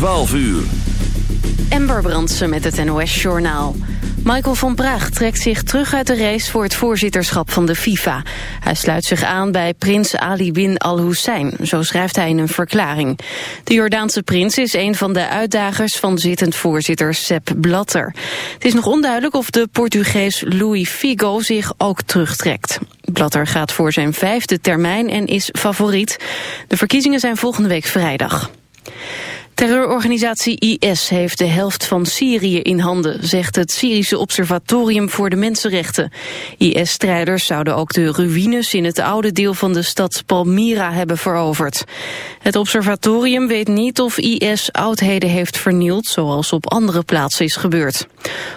12 uur. Ember Brandsen met het NOS-journaal. Michael van Praag trekt zich terug uit de race voor het voorzitterschap van de FIFA. Hij sluit zich aan bij prins Ali bin al-Hussein, zo schrijft hij in een verklaring. De Jordaanse prins is een van de uitdagers van zittend voorzitter Sepp Blatter. Het is nog onduidelijk of de Portugees Louis Figo zich ook terugtrekt. Blatter gaat voor zijn vijfde termijn en is favoriet. De verkiezingen zijn volgende week vrijdag. Terreurorganisatie IS heeft de helft van Syrië in handen, zegt het Syrische Observatorium voor de Mensenrechten. IS-strijders zouden ook de ruïnes in het oude deel van de stad Palmyra hebben veroverd. Het observatorium weet niet of IS oudheden heeft vernield, zoals op andere plaatsen is gebeurd.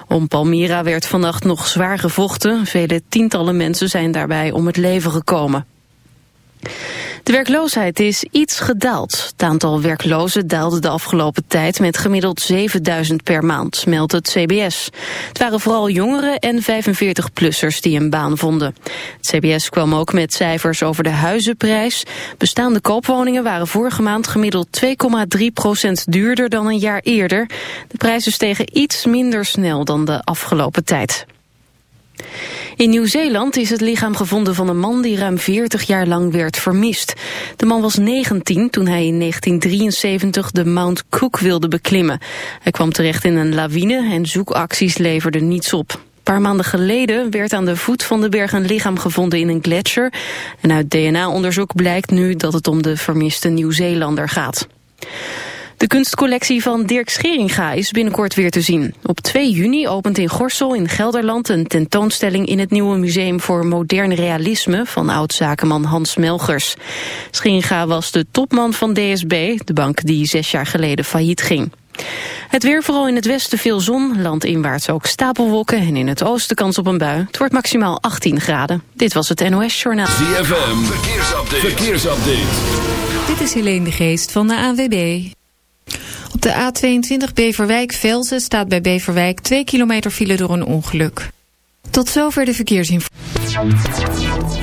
Om Palmyra werd vannacht nog zwaar gevochten, vele tientallen mensen zijn daarbij om het leven gekomen. De werkloosheid is iets gedaald. Het aantal werklozen daalde de afgelopen tijd met gemiddeld 7000 per maand, meldt het CBS. Het waren vooral jongeren en 45-plussers die een baan vonden. Het CBS kwam ook met cijfers over de huizenprijs. Bestaande koopwoningen waren vorige maand gemiddeld 2,3 procent duurder dan een jaar eerder. De prijzen stegen iets minder snel dan de afgelopen tijd. In Nieuw-Zeeland is het lichaam gevonden van een man die ruim 40 jaar lang werd vermist. De man was 19 toen hij in 1973 de Mount Cook wilde beklimmen. Hij kwam terecht in een lawine en zoekacties leverden niets op. Een paar maanden geleden werd aan de voet van de berg een lichaam gevonden in een gletsjer. En uit DNA-onderzoek blijkt nu dat het om de vermiste Nieuw-Zeelander gaat. De kunstcollectie van Dirk Scheringa is binnenkort weer te zien. Op 2 juni opent in Gorsel in Gelderland een tentoonstelling in het nieuwe Museum voor Modern Realisme van oud-zakenman Hans Melgers. Scheringa was de topman van DSB, de bank die zes jaar geleden failliet ging. Het weer vooral in het westen veel zon, landinwaarts ook stapelwolken en in het oosten kans op een bui. Het wordt maximaal 18 graden. Dit was het NOS Journaal. ZFM, verkeersupdate. verkeersupdate. Dit is Helene de Geest van de ANWB. Op de A22 Beverwijk-Velzen staat bij Beverwijk 2 kilometer file door een ongeluk. Tot zover de verkeersinformatie.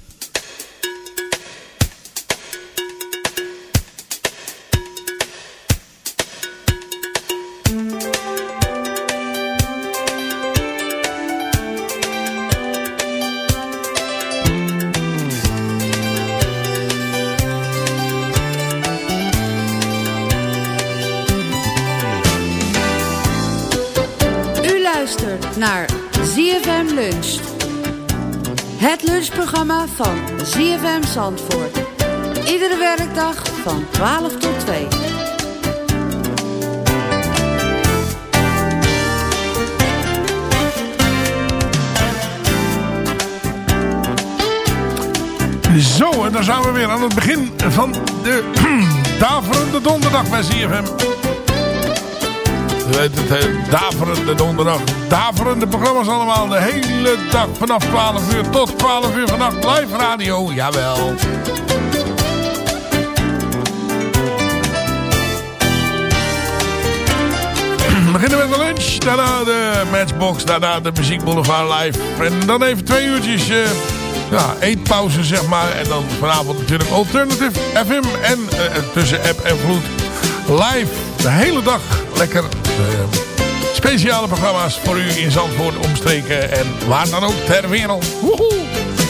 Van ZFM Zandvoort. Iedere werkdag van 12 tot 2. Zo, en dan zijn we weer aan het begin van de daverende donderdag bij ZFM. Weet het, daverende donderdag. Daverende programma's allemaal. De hele dag vanaf 12 uur tot 12 uur vannacht. Live radio, jawel. We beginnen met de lunch. Daarna de Matchbox. Daarna de Muziek Boulevard live. En dan even twee uurtjes... Uh, ja, eetpauze zeg maar. En dan vanavond natuurlijk Alternative FM en uh, tussen app en vloed live de hele dag lekker speciale programma's voor u in Zandvoort omstreken en waar dan ook ter wereld. Woehoe!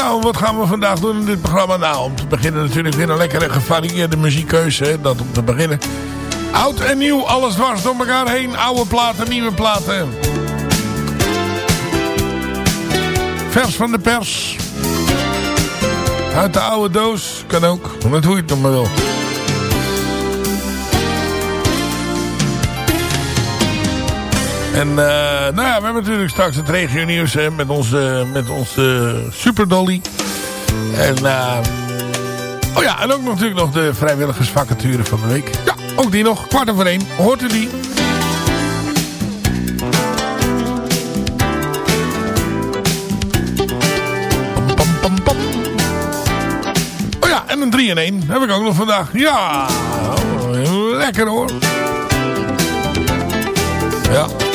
Nou, wat gaan we vandaag doen in dit programma? Nou, om te beginnen natuurlijk weer een lekkere gevarieerde muziekkeuze. Dat om te beginnen. Oud en nieuw, alles dwars door elkaar heen. Oude platen, nieuwe platen. Vers van de pers. Uit de oude doos. Kan ook, net hoe je het nog maar wil. En uh, nou ja, we hebben natuurlijk straks het regio nieuws hè, met onze, met onze Super Dolly. En uh, oh ja, en ook natuurlijk nog de vrijwilligersvacature van de week. Ja, ook die nog, kwart over één. Hoort u die? Oh ja, en een 3 in 1 heb ik ook nog vandaag. Ja, lekker hoor. Ja.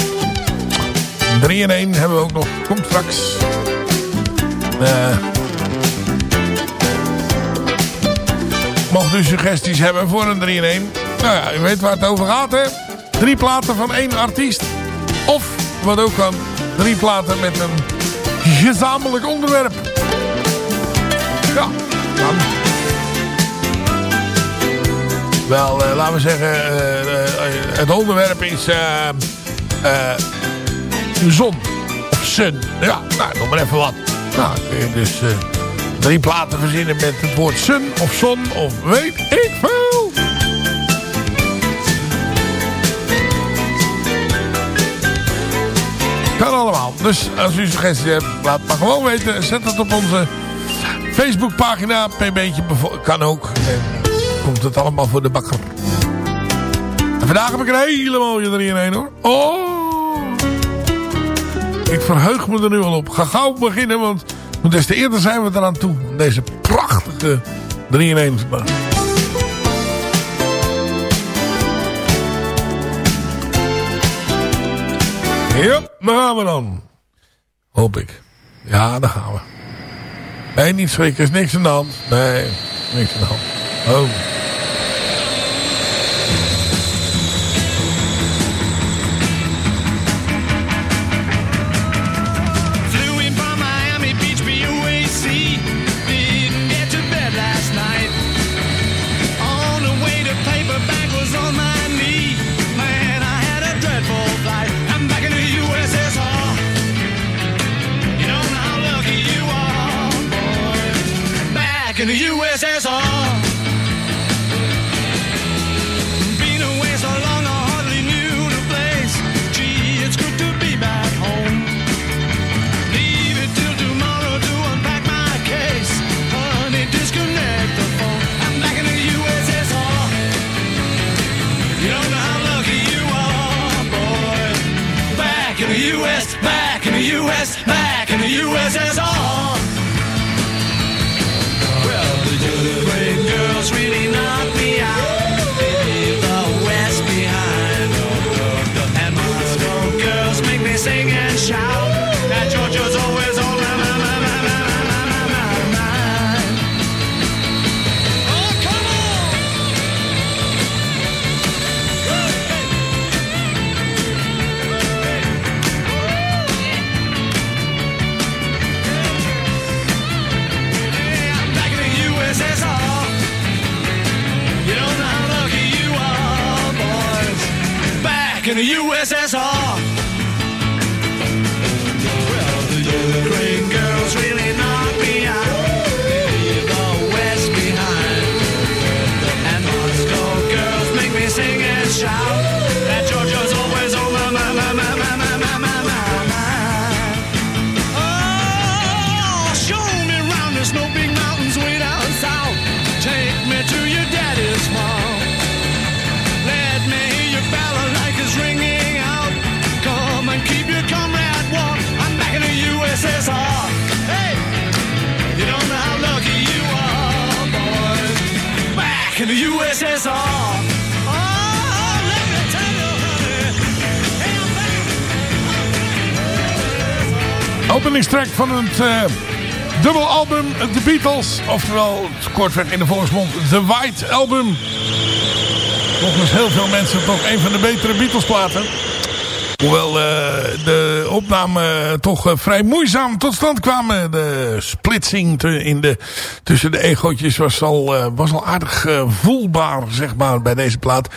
3 in 1 hebben we ook nog. Komt straks. Uh, mocht u suggesties hebben voor een 3 in 1. Nou ja, u weet waar het over gaat hè. Drie platen van één artiest. Of, wat ook kan, drie platen met een gezamenlijk onderwerp. Ja, dan. Wel, uh, laten we zeggen, uh, het onderwerp is zon. Of sun. Ja, nou, noem maar even wat. Nou, kun je dus uh, drie platen verzinnen met het woord sun of zon of weet ik veel. Kan allemaal. Dus als u suggesties hebt, laat maar gewoon weten. Zet het op onze Facebookpagina. PB'tje kan ook. En komt het allemaal voor de bakker. En vandaag heb ik een hele mooie erin in één hoor. Oh! Ik verheug me er nu al op. Ga gauw beginnen, want des te eerder zijn we eraan toe. Deze prachtige 3 in 1 Ja, daar gaan we dan. Hoop ik. Ja, daar gaan we. Nee, niet schrikken. is niks aan de hand. Nee, niks aan de hand. Oh. veces all. In the USSR. Openingstrack van het eh dubbel album The Beatles. Oftewel, kortweg in de volksmond, The White Album. Volgens heel veel mensen toch een van de betere Beatles platen. Hoewel eh, de opname toch eh, vrij moeizaam tot stand kwamen. De splitsing in de, tussen de egootjes was al, eh, was al aardig eh, voelbaar, zeg maar, bij deze plaat.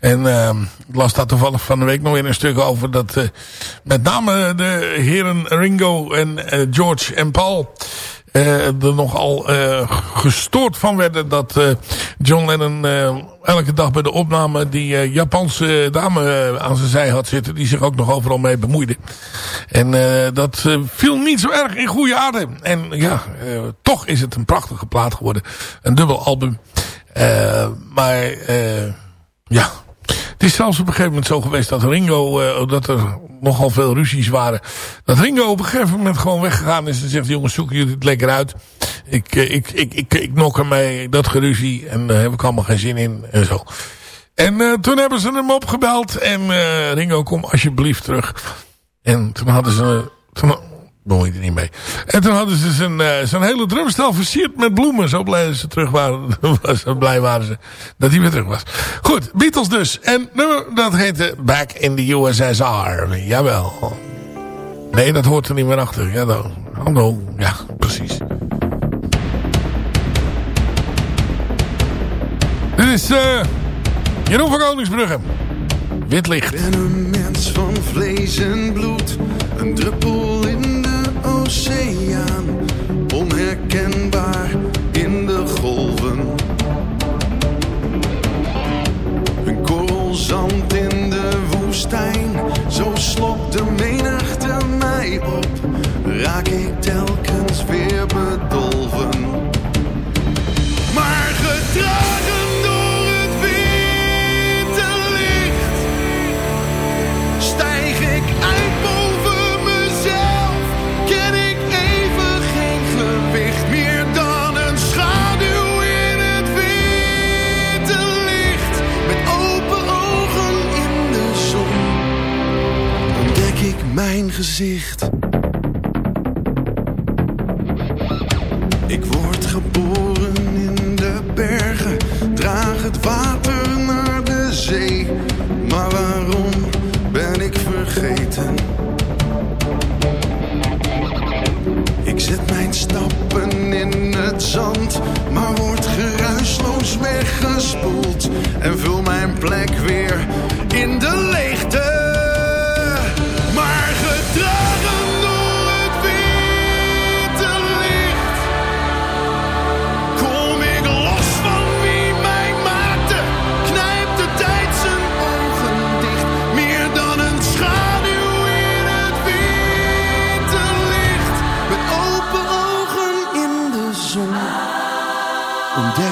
En eh, ik las daar toevallig van de week nog weer een stuk over dat eh, met name de heren Ringo en eh, George en Paul eh, er nogal eh, gestoord van werden dat eh, John Lennon eh, elke dag bij de opname die eh, Japanse dame eh, aan zijn zij had zitten, die zich ook nog overal mee bemoeide. En eh, dat eh, viel niet zo erg in goede aarde. En ja, eh, toch is het een prachtige plaat geworden. Een dubbel album. Eh, maar eh, ja, het is zelfs op een gegeven moment zo geweest dat Ringo, eh, dat er nogal veel ruzies waren. Dat Ringo op een gegeven moment gewoon weggegaan is en zegt, jongens zoeken jullie het lekker uit. Ik, eh, ik, ik, ik, ik nok ermee dat geruzie en daar heb ik allemaal geen zin in en zo. En eh, toen hebben ze hem opgebeld en eh, Ringo kom alsjeblieft terug. En toen hadden ze... Toen, bemoei niet mee. En toen hadden ze zijn, eh, zijn hele drumstel versierd met bloemen. Zo blij ze terug waren. Zo blij waren ze dat hij weer terug was. Goed, Beatles dus. En nummer dat heette Back in the USSR. Jawel. Nee, dat hoort er niet meer achter. Ja, dan. Hallo. Ja, precies. Dit is eh Jeroen van Koningsbrugge. Wit licht. ben een mens van vlees en bloed, een druppel in oceaan, onherkenbaar in de golven. Een korrel zand in de woestijn, zo slokt de menigte mij op, raak ik telkens weer bedolven. Maar gedragen gezicht. Ik word geboren in de bergen, draag het water naar de zee. Maar waarom ben ik vergeten? Ik zet mijn stappen in het zand, maar word geruisloos weggespoeld. En vul mijn plek weer in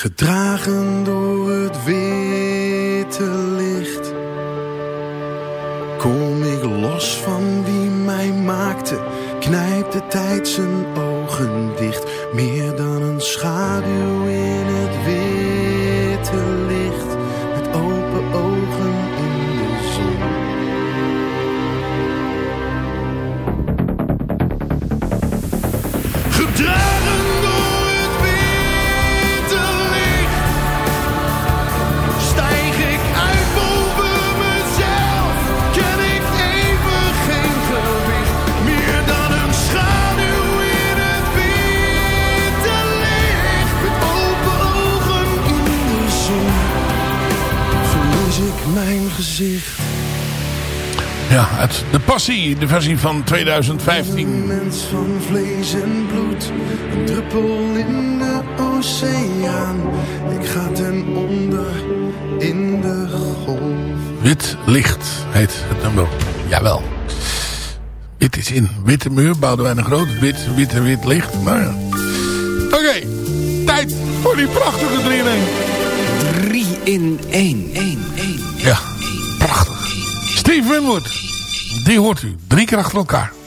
Gedragen door het witte licht Kom ik los van wie mij maakte, knijpt de tijd zijn ogen dicht. Meer dan een schaduw gezicht. Ja, het, de passie, de versie van 2015. Een mens van vlees en bloed, een druppel in de oceaan. Ik ga ten onder in de golf. Wit licht heet het nummer. Jawel. Wit is in. Witte muur, Boudewijn een groot. Wit, wit en wit licht. Nou ja. Oké, tijd voor die prachtige 3 in 1. 3 in 1. 1, 1. Ja, prachtig. Steve Winwood. Die hoort u. Drie keer achter elkaar.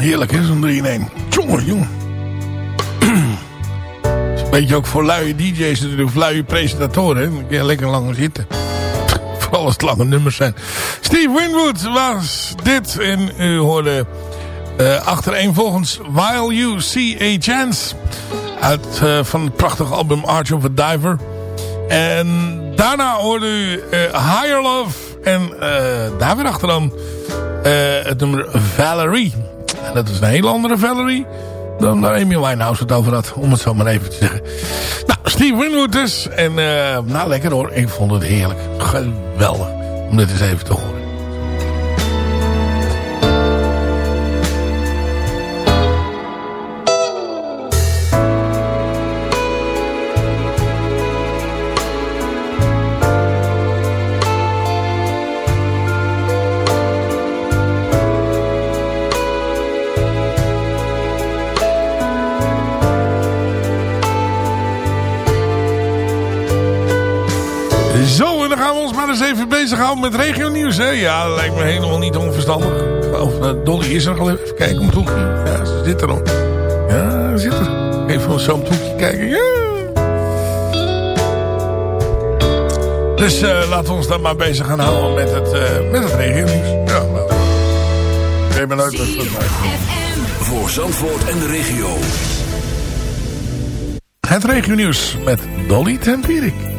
Heerlijk hè, zo'n 3 in 1. Jongen, jongen. Is een beetje ook voor luie DJ's natuurlijk, luie presentatoren. Hè. Dan kun je lekker langer zitten. Vooral als het lange nummers zijn. Steve Winwood was dit. En u hoorde uh, achtereenvolgens While You See A Chance. Uit, uh, van het prachtige album Arch of a Diver. En daarna hoorde u uh, Higher Love. En daar weer achteraan het nummer Valerie. Dat is een hele andere Valerie dan waar Amy Winehouse het over had. Om het zo maar even te zeggen. Nou, Steve Winwood dus. En uh, nou, lekker hoor. Ik vond het heerlijk. Geweldig. Om dit eens even te horen. Bezighouden met regionieuws, hè? Ja, dat lijkt me helemaal niet onverstandig. Of uh, Dolly is er al even kijken om het hoekje. Ja, ze zit er al. Ja, ze zit er. Even zo op het hoekje kijken. Ja. Dus uh, laten we ons dan maar bezig gaan houden met het, uh, met het regionieuws. Ja, nou. Ik maar nooit wat het Voor Zandvoort en de regio. Het regionieuws met Dolly Tempierik.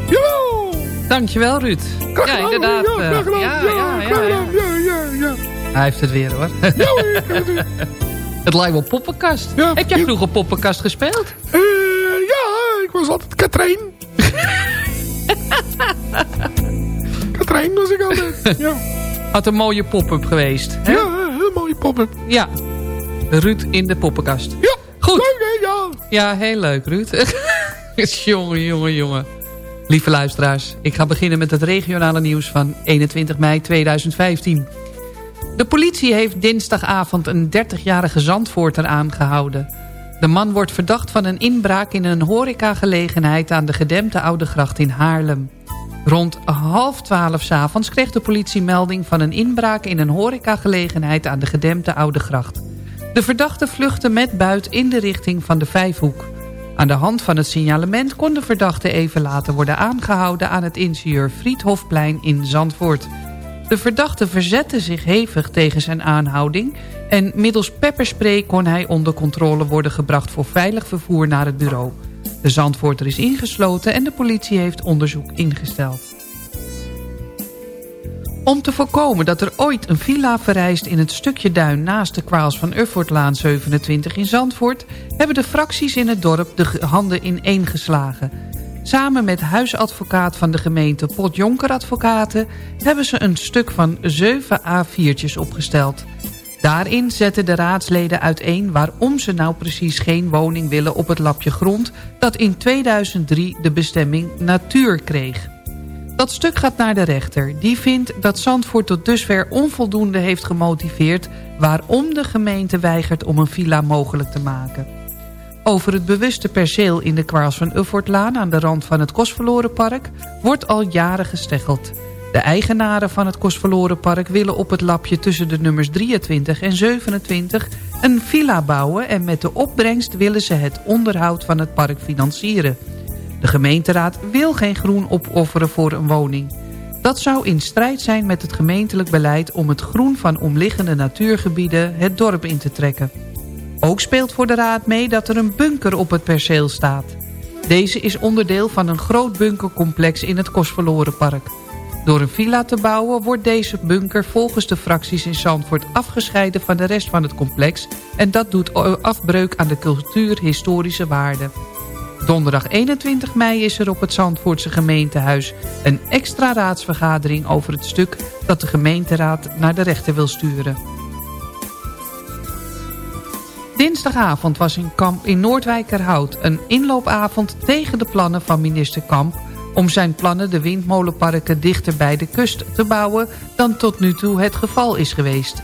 Dankjewel Ruud. Graag ja, inderdaad. Ja, eh, graag gedaan. ja, Ja, ja. Hij heeft het weer hoor. Ja, het lijkt wel poppenkast. Heb jij vroeger poppenkast gespeeld? Eh, ja, ik was altijd Katrijn. Katrijn was ik altijd. Ja, Had een mooie pop-up geweest. Hè? ja een hele mooie pop-up. Ja. Ruud in de poppenkast. Ja, Goed. leuk hè, ja. Ja, heel leuk Ruud. jongen, jongen, jongen. Lieve luisteraars, ik ga beginnen met het regionale nieuws van 21 mei 2015. De politie heeft dinsdagavond een 30-jarige Zandvoorter aangehouden. De man wordt verdacht van een inbraak in een horecagelegenheid aan de gedempte Oude Gracht in Haarlem. Rond half twaalf s'avonds kreeg de politie melding van een inbraak in een horecagelegenheid aan de gedempte Oude Gracht. De verdachte vluchtte met buit in de richting van de Vijfhoek. Aan de hand van het signalement kon de verdachte even later worden aangehouden aan het ingenieur Friedhofplein in Zandvoort. De verdachte verzette zich hevig tegen zijn aanhouding... en middels pepperspray kon hij onder controle worden gebracht... voor veilig vervoer naar het bureau. De Zandvoorter is ingesloten en de politie heeft onderzoek ingesteld. Om te voorkomen dat er ooit een villa verrijst in het stukje duin... naast de kwaals van Uffortlaan 27 in Zandvoort... hebben de fracties in het dorp de handen ineen geslagen... Samen met huisadvocaat van de gemeente Potjonker Advocaten... hebben ze een stuk van 7 A4'tjes opgesteld. Daarin zetten de raadsleden uiteen waarom ze nou precies geen woning willen op het lapje grond... dat in 2003 de bestemming natuur kreeg. Dat stuk gaat naar de rechter. Die vindt dat Zandvoort tot dusver onvoldoende heeft gemotiveerd... waarom de gemeente weigert om een villa mogelijk te maken. Over het bewuste perceel in de kwaals van Uffortlaan... aan de rand van het Kostverlorenpark wordt al jaren gesteggeld. De eigenaren van het Kostverlorenpark willen op het lapje... tussen de nummers 23 en 27 een villa bouwen... en met de opbrengst willen ze het onderhoud van het park financieren. De gemeenteraad wil geen groen opofferen voor een woning. Dat zou in strijd zijn met het gemeentelijk beleid... om het groen van omliggende natuurgebieden het dorp in te trekken. Ook speelt voor de raad mee dat er een bunker op het perceel staat. Deze is onderdeel van een groot bunkercomplex in het Kostverlorenpark. Door een villa te bouwen wordt deze bunker volgens de fracties in Zandvoort afgescheiden van de rest van het complex... en dat doet afbreuk aan de cultuurhistorische waarde. Donderdag 21 mei is er op het Zandvoortse gemeentehuis een extra raadsvergadering over het stuk dat de gemeenteraad naar de rechter wil sturen. Dinsdagavond was in, kamp in Noordwijkerhout een inloopavond tegen de plannen van minister Kamp... om zijn plannen de windmolenparken dichter bij de kust te bouwen dan tot nu toe het geval is geweest.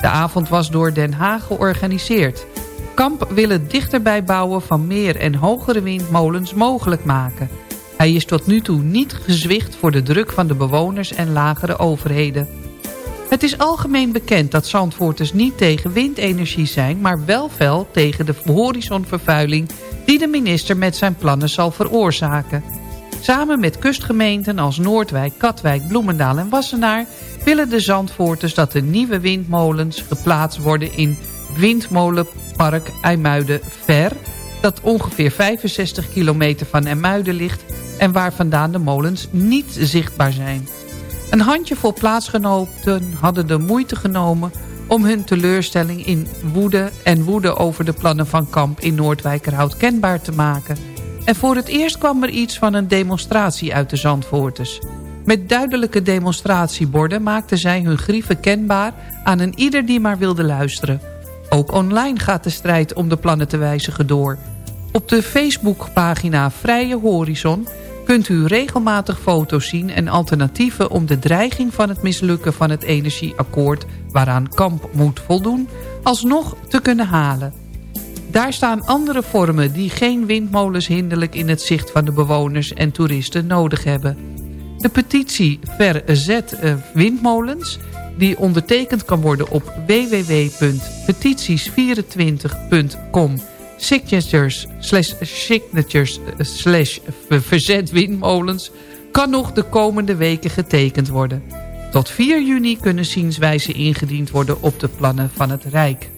De avond was door Den Haag georganiseerd. Kamp wil het dichterbij bouwen van meer en hogere windmolens mogelijk maken. Hij is tot nu toe niet gezwicht voor de druk van de bewoners en lagere overheden. Het is algemeen bekend dat Zandvoorters niet tegen windenergie zijn... maar wel fel tegen de horizonvervuiling... die de minister met zijn plannen zal veroorzaken. Samen met kustgemeenten als Noordwijk, Katwijk, Bloemendaal en Wassenaar... willen de Zandvoorters dat de nieuwe windmolens geplaatst worden... in Windmolenpark IJmuiden-Ver... dat ongeveer 65 kilometer van IJmuiden ligt... en waar vandaan de molens niet zichtbaar zijn. Een handjevol plaatsgenoten hadden de moeite genomen om hun teleurstelling in woede en woede over de plannen van Kamp in Noordwijkerhout kenbaar te maken. En voor het eerst kwam er iets van een demonstratie uit de Zandvoorters. Met duidelijke demonstratieborden maakten zij hun grieven kenbaar aan een ieder die maar wilde luisteren. Ook online gaat de strijd om de plannen te wijzigen door. Op de Facebookpagina Vrije Horizon kunt u regelmatig foto's zien en alternatieven om de dreiging van het mislukken van het energieakkoord waaraan Kamp moet voldoen, alsnog te kunnen halen. Daar staan andere vormen die geen windmolens hinderlijk in het zicht van de bewoners en toeristen nodig hebben. De petitie Verzet eh, Windmolens, die ondertekend kan worden op www.petities24.com signatures slash signatures eh, slash verzet windmolens kan nog de komende weken getekend worden. Tot 4 juni kunnen zienswijzen ingediend worden op de plannen van het Rijk.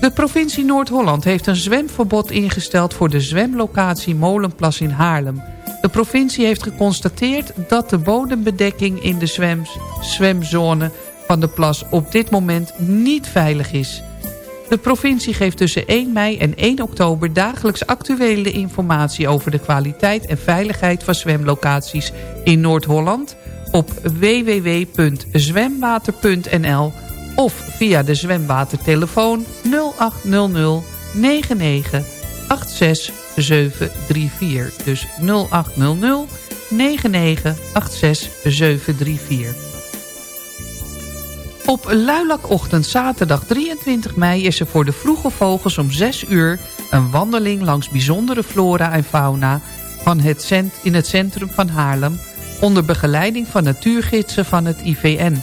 De provincie Noord-Holland heeft een zwemverbod ingesteld voor de zwemlocatie Molenplas in Haarlem. De provincie heeft geconstateerd dat de bodembedekking in de zwems, zwemzone van de plas op dit moment niet veilig is. De provincie geeft tussen 1 mei en 1 oktober dagelijks actuele informatie over de kwaliteit en veiligheid van zwemlocaties in Noord-Holland op www.zwemwater.nl of via de zwemwatertelefoon 0800 99 86734. Dus 0800 99 86734. Op luilakochtend zaterdag 23 mei is er voor de vroege vogels om 6 uur... een wandeling langs bijzondere flora en fauna van het cent in het centrum van Haarlem... onder begeleiding van natuurgidsen van het IVN.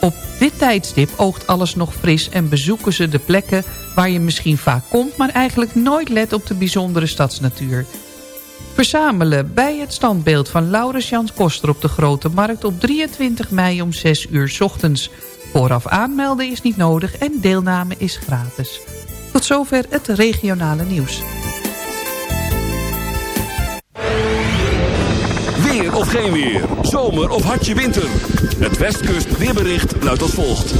Op dit tijdstip oogt alles nog fris en bezoeken ze de plekken... waar je misschien vaak komt, maar eigenlijk nooit let op de bijzondere stadsnatuur. Verzamelen bij het standbeeld van Laurens Jans Koster op de Grote Markt... op 23 mei om 6 uur ochtends... Vooraf aanmelden is niet nodig en deelname is gratis. Tot zover het regionale nieuws. Geen weer, zomer of hartje winter. Het Westkust weerbericht luidt als volgt.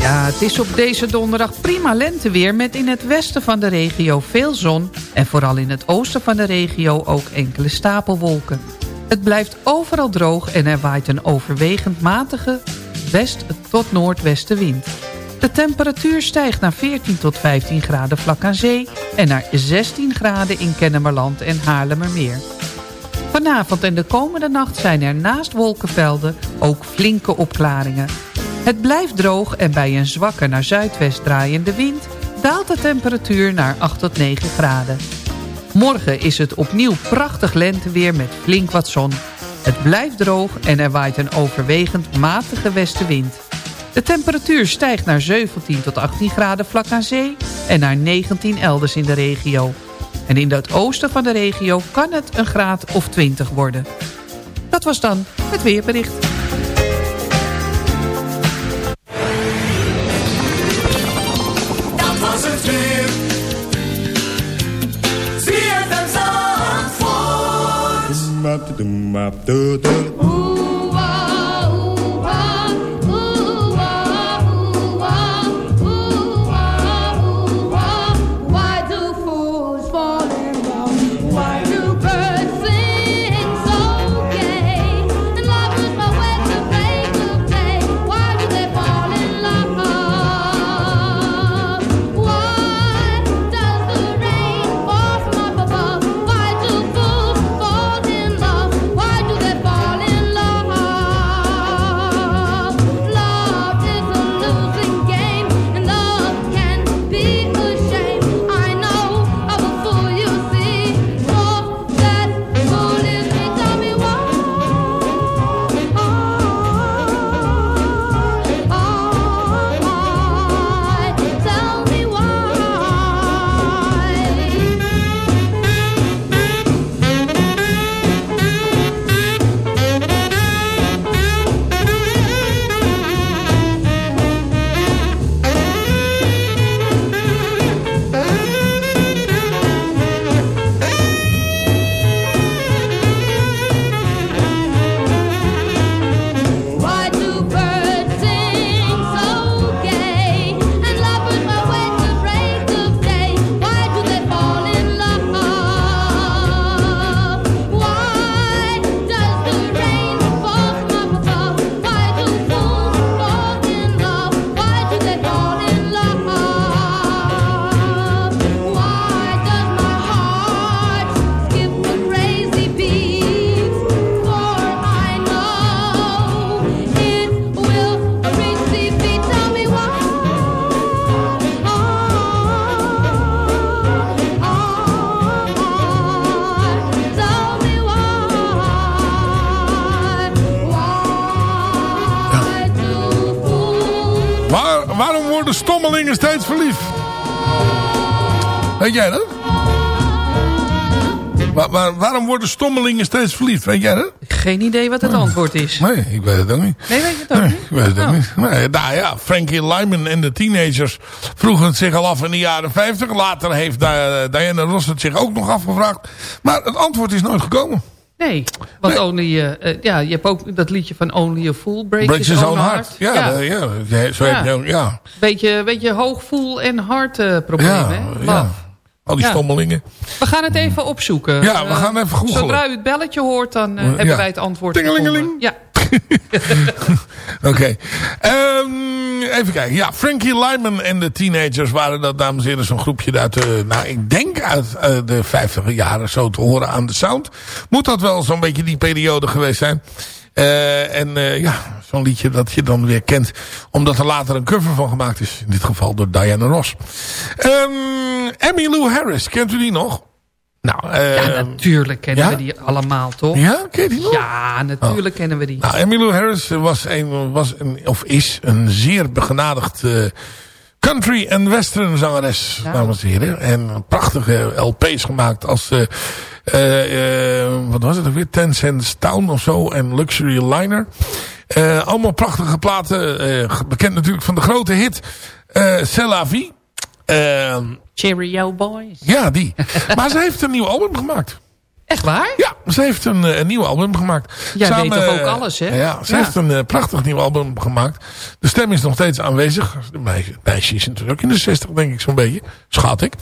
Ja, het is op deze donderdag prima lenteweer met in het westen van de regio veel zon... en vooral in het oosten van de regio ook enkele stapelwolken. Het blijft overal droog en er waait een overwegend matige west- tot noordwestenwind. De temperatuur stijgt naar 14 tot 15 graden vlak aan zee... en naar 16 graden in Kennemerland en Haarlemmermeer. Vanavond en de komende nacht zijn er naast wolkenvelden ook flinke opklaringen. Het blijft droog en bij een zwakke naar zuidwest draaiende wind... daalt de temperatuur naar 8 tot 9 graden. Morgen is het opnieuw prachtig lenteweer met flink wat zon... Het blijft droog en er waait een overwegend matige westenwind. De temperatuur stijgt naar 17 tot 18 graden vlak aan zee... en naar 19 elders in de regio. En in het oosten van de regio kan het een graad of 20 worden. Dat was dan het weerbericht. Dat was het weer. Zie het en Why stommelingen steeds verliefd? Weet jij dat? Waar- waarom worden stommelingen steeds verliefd? Weet jij dat? Geen idee wat het antwoord is. Nee, ik weet het ook niet. Nee, weet je het ook Nee, niet? ik weet het ook Oh. niet. Nee, nou ja, Frankie Lyman en de teenagers vroegen het zich al af in de jaren 50. Later heeft Di- Diana Ross het zich ook nog afgevraagd. Maar het antwoord is nooit gekomen. Nee, want Only, eh, ja, je hebt ook dat liedje van Only a Fool Breaks, Breaks his his own heart. heart. Ja, ja. eh, ja, zo heb je ja. Beetje, beetje hoogvoel en hart eh, probleem, Ja, hè? ja. Love. Al die stommelingen. We gaan het even opzoeken. Ja, we gaan even googelen. Zodra u het belletje hoort, dan hebben wij het antwoord Tingelingeling. Ja. Oké. Ehm, even kijken. Ja, Frankie Lyman en de Teenagers waren dat, dames en heren, zo'n groepje uit de, nou, ik denk uit eh, de 50 jaren zo te horen aan de sound. Moet dat wel zo'n beetje die periode geweest zijn. Eh, en eh, ja, zo'n liedje dat je dan weer kent. Omdat er later een cover van gemaakt is. In dit geval door Diana Ross. Ehm Emmylou Harris, kent u die nog? Nou, eh, ja, natuurlijk kennen ja? we die allemaal, toch? Ja, ken je die nog? Ja, natuurlijk kennen we die. Nou, Emmylou Harris was een, was een, of is een zeer begenadigd eh, country- en western zangeres, dames en heren. En prachtige LP's gemaakt als, eh, eh, eh, wat was het ook weer, Ten Cents Town of zo en Luxury Liner. Eh, allemaal prachtige platen, eh, bekend natuurlijk van de grote hit eh C'est la vie. Eh, Cheerio Boys. ja, die. maar ze heeft een nieuw album gemaakt. Echt waar? Ja, ze heeft een, eh, een nieuw album gemaakt. Jij weet toch eh, ook alles, hè? Ja, ze Ja. heeft een eh, prachtig nieuw album gemaakt. De stem is nog steeds aanwezig. De meisje, is natuurlijk ook in de 60, denk ik zo'n beetje. Schat ik.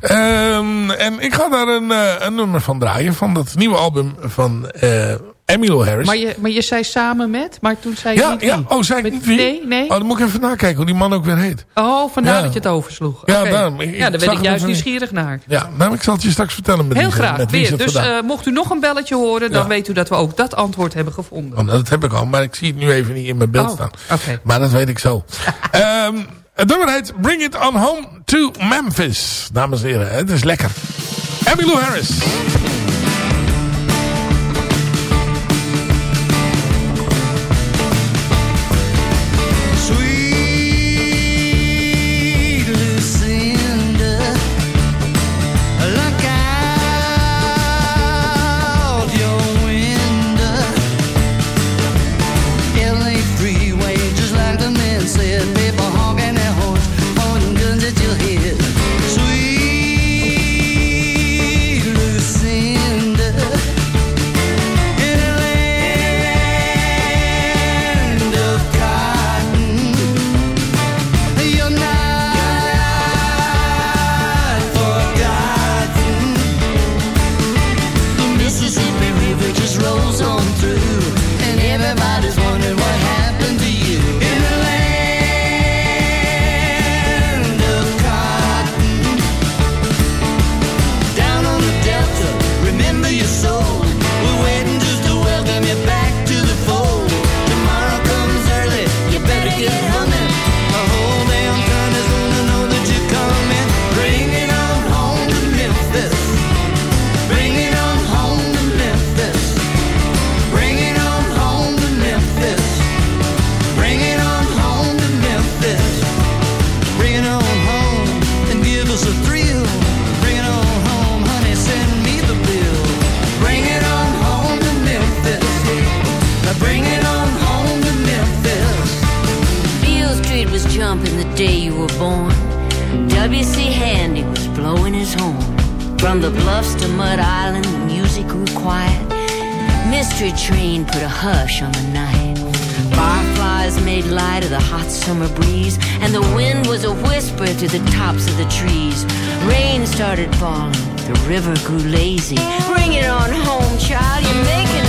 Ehm, en ik ga daar een, eh, een nummer van draaien. Van dat nieuwe album van eh Emmylou Harris. Maar je, maar je zei samen met, maar toen zei je ja, niet ja, oh, zei ik niet wie? Nee, nee. Oh, dan moet ik even nakijken hoe die man ook weer heet. Oh, vandaar Ja. dat je het oversloeg. Ja, Oké. daarom. Ik- ik ja, daar ben ik juist niet. nieuwsgierig naar. Ja, nou, ik zal het je straks vertellen. Met Heel graag, met weer. Dus eh, mocht u nog een belletje horen, dan Ja. weet u dat we ook dat antwoord hebben gevonden. Want dat heb ik al, maar ik zie het nu even niet in mijn beeld Oh, staan. oké. Maar dat weet ik zo. Ehm, het nummer heet Bring It On Home to Memphis. Dames en heren, het is lekker. Emmylou Harris. Summer breeze, and the wind was a whisper through the tops of the trees. Rain started falling, the river grew lazy. Bring it on home, child, you're making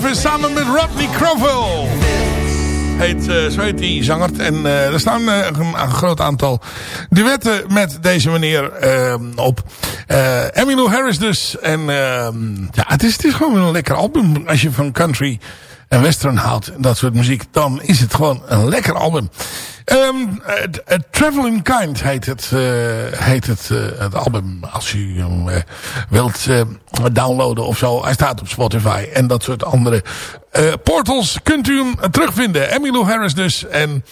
Samen met Rodney Crowell. Heet, uh, zo heet die zanger. En uh, er staan een, een, groot aantal duetten met deze meneer op. Emmylou Harris dus. En ehm, ja, het is, het is gewoon een lekker album. Als je van country en western houdt. En dat soort muziek. Dan is het gewoon een lekker album. Um, uh, Traveling Kind heet het, uh, heet het, uh, het album. Als u hem wilt downloaden of zo. Hij staat op Spotify en dat soort andere portals. Kunt u hem terugvinden. Emmylou Harris dus. En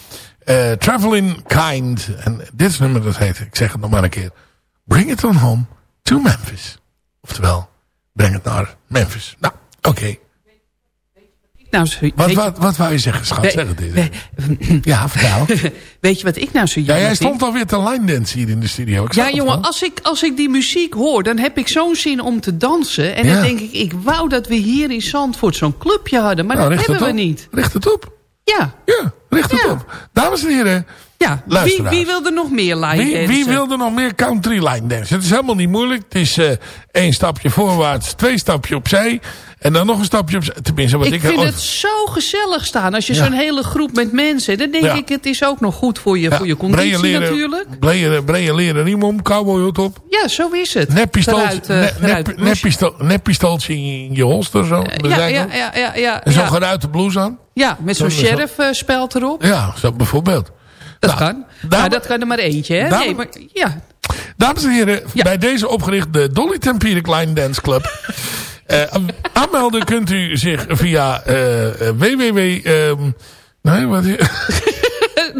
Traveling Kind. En dit nummer dat heet, ik zeg het nog maar een keer. Bring it on home to Memphis. Oftewel, breng het naar Memphis. Nou, oké. Nou, zo, wat, wat, wat wou je zeggen, schat? We, zeg het eens. ja, vertel. weet je wat ik nou zo Ja, jij stond alweer te line dance hier in de studio. Ik ja, jongen, als ik, als ik die muziek hoor, dan heb ik zo'n zin om te dansen. En ja. dan denk ik, ik wou dat we hier in Zandvoort zo'n clubje hadden. Maar nou, dat hebben we niet. Richt het op. Ja. Ja, richt het ja. op. Dames en heren, ja, wie, wie wil er nog meer line wie, Wie wil er nog meer country line dance? Het is helemaal niet moeilijk. Het is uh, één stapje voorwaarts, twee stapje opzij. En dan nog een stapje op... Tenminste, wat ik, ik vind het zo gezellig staan. Als je ja. zo'n hele groep met mensen... dan denk ja. ik, het is ook nog goed voor je, ja. voor je conditie leren, natuurlijk. Brede, brede leren riem om, cowboyhoed op. Ja, zo is het. Neppistooltje uh, in je holster. Zo, ja, ja, ja, ja, ja, En zo'n geruite blouse aan. Ja, met zo'n sheriff-speld erop. Ja, zo bijvoorbeeld. Dat nou, kan. Maar dat kan er maar eentje, hè? Dame, nee, maar, ja. Dames en heren, bij deze opgericht de Dolly Tempiric Line Dance Club... Uh, aanmelden kunt u zich via uh, www... Um, nee, wat...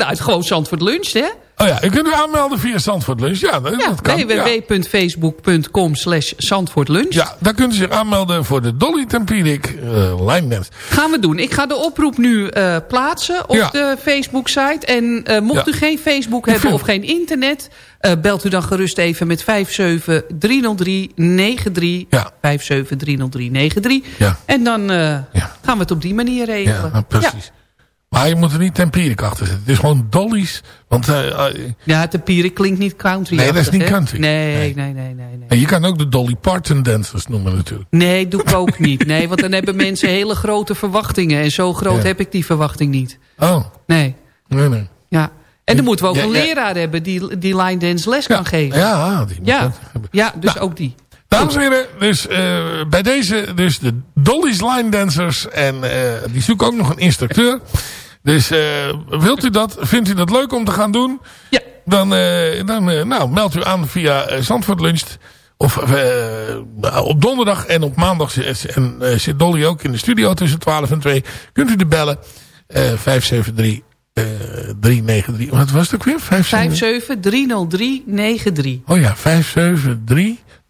nou, het is gewoon Zandvoort Lunch, hè? Oh ja, u kunt u aanmelden via Zandvoort Lunch. Ja, dat, ja, dat kan. www.facebook.com slash Zandvoort Lunch. Ja, daar kunt u zich aanmelden voor de Dolly Tempiric uh, Line Dance. Gaan we doen. Ik ga de oproep nu uh, plaatsen op ja. de Facebook-site. En uh, mocht ja. u geen Facebook hebben of geen internet... Uh, belt u dan gerust even met 5730393. Ja. 5730393. Ja. En dan gaan we het op die manier regelen. Ja, nou, precies. Maar je moet er niet Tempierik achter zetten. Het is gewoon Dolly's. Want, uh, ja, Tempierik klinkt niet country. Nee, dat is niet country. Nee, nee, nee, nee. nee, En je kan ook de Dolly Parton dancers noemen natuurlijk. Nee, doe ik ook niet. Nee, want dan hebben mensen hele grote verwachtingen. En zo groot ja. heb ik die verwachting niet. Oh. Nee. Nee, nee. Ja. En dan moeten we ook ja, een leraar hebben die, die line dance les kan geven. Ja, die moet ja. ja, dus nou, ook die. Dames en heren, dus uh, bij deze dus de Dolly's Line Dancers. En uh, die zoeken ook nog een instructeur. Dus uh, wilt u dat, vindt u dat leuk om te gaan doen? Ja. Dan, dan nou, meld u aan via Zandvoort Lunch. Of op donderdag en op maandag en, zit Dolly ook in de studio tussen 12 en 2. Kunt u de bellen. 573 uh, 393. Wat was het ook weer? 5730393. Oh ja,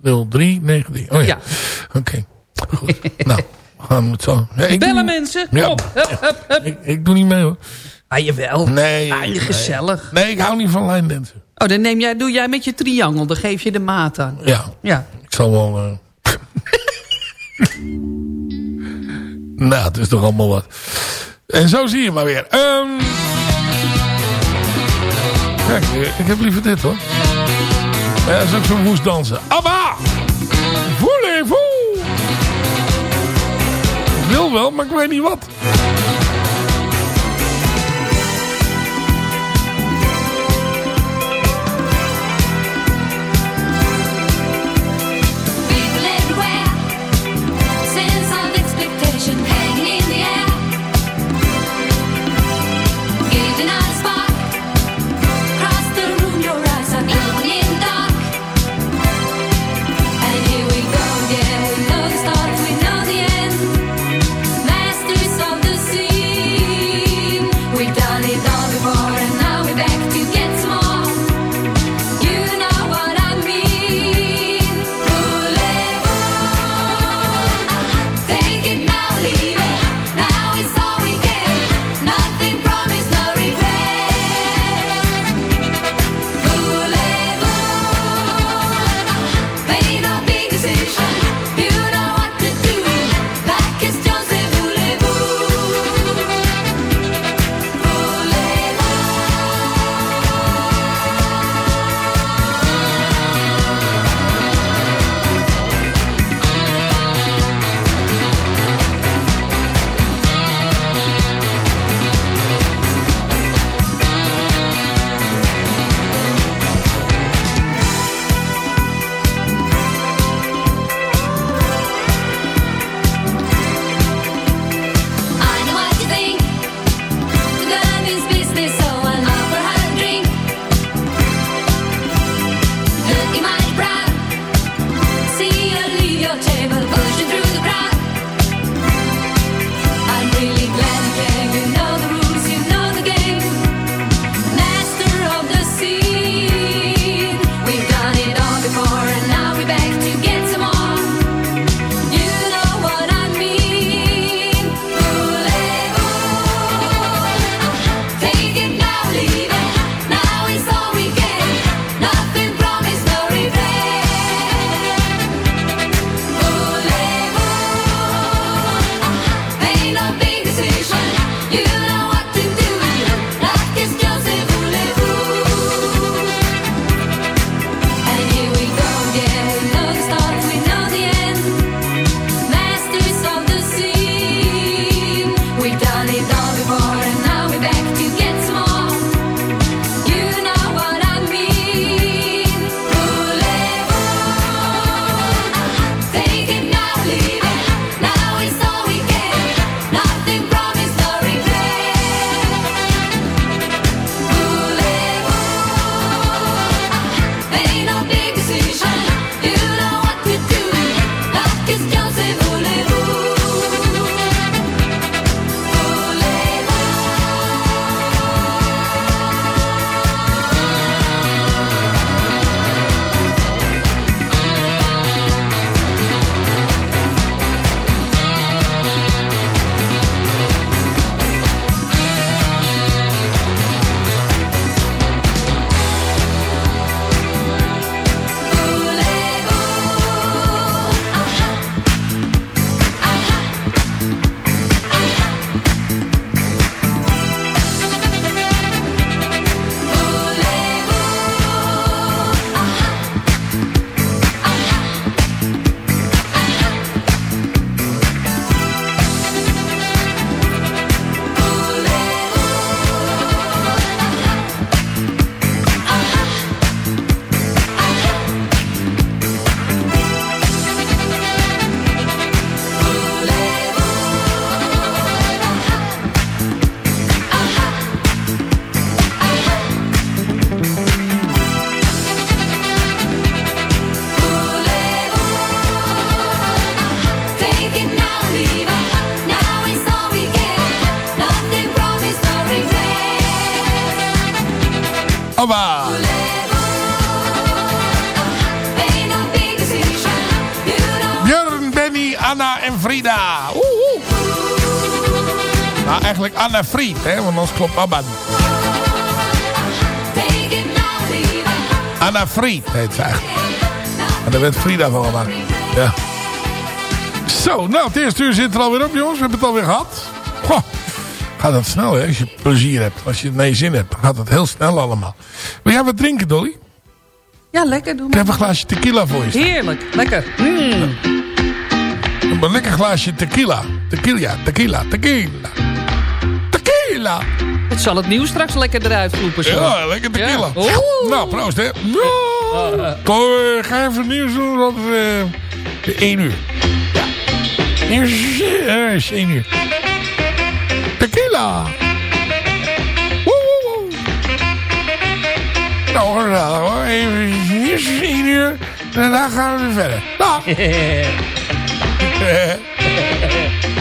5730393. Oh ja. ja. Oké. Okay. Goed. nou, we gaan het zo. Ja, Bellen doe... mensen. Kom ja. Hup, hup, hup. Ik, ik, doe niet mee hoor. Ah, jawel. Nee. Ah, gezellig. Nee. nee, ik hou niet van line dansen. Oh, dan neem jij, doe jij met je triangel. Dan geef je de maat aan. Ja. Ja. Ik zal wel... Uh... nou, het is toch allemaal wat. En zo zie je maar weer. Um... Kijk, ik heb liever dit hoor. Ja, dat is ook zo'n woest dansen. Abba! Voulez-vous! Ik wil wel, maar ik weet niet wat. Eigenlijk Anna Fried, hè, want anders klopt Abba niet. Anna Fried heet ze eigenlijk. En daar werd Frida van gemaakt. Ja. Zo, nou, het eerste uur zit er alweer op, jongens. We hebben het alweer gehad. Goh, gaat dat snel, hè, als je plezier hebt. Als je nee zin hebt, gaat het heel snel allemaal. Wil jij wat drinken, Dolly? Ja, lekker. Doe Ik heb een glaasje tequila voor je staan. Heerlijk, lekker. Mm. Een lekker glaasje tequila. Tequila, tequila, tequila. Tequila. Het zal het nieuws straks lekker eruit vloepen. Zo. Ja, lekker tequila. Ja. Nou, proost, hè. Ja. Kom, eh, ga even nieuws doen. Dat is uh, 1 uur. Ja. Nieuws is 1 uur. Tequila. Nou, hoor. Even nieuws is 1 uur. En daarna gaan we weer verder. Dag.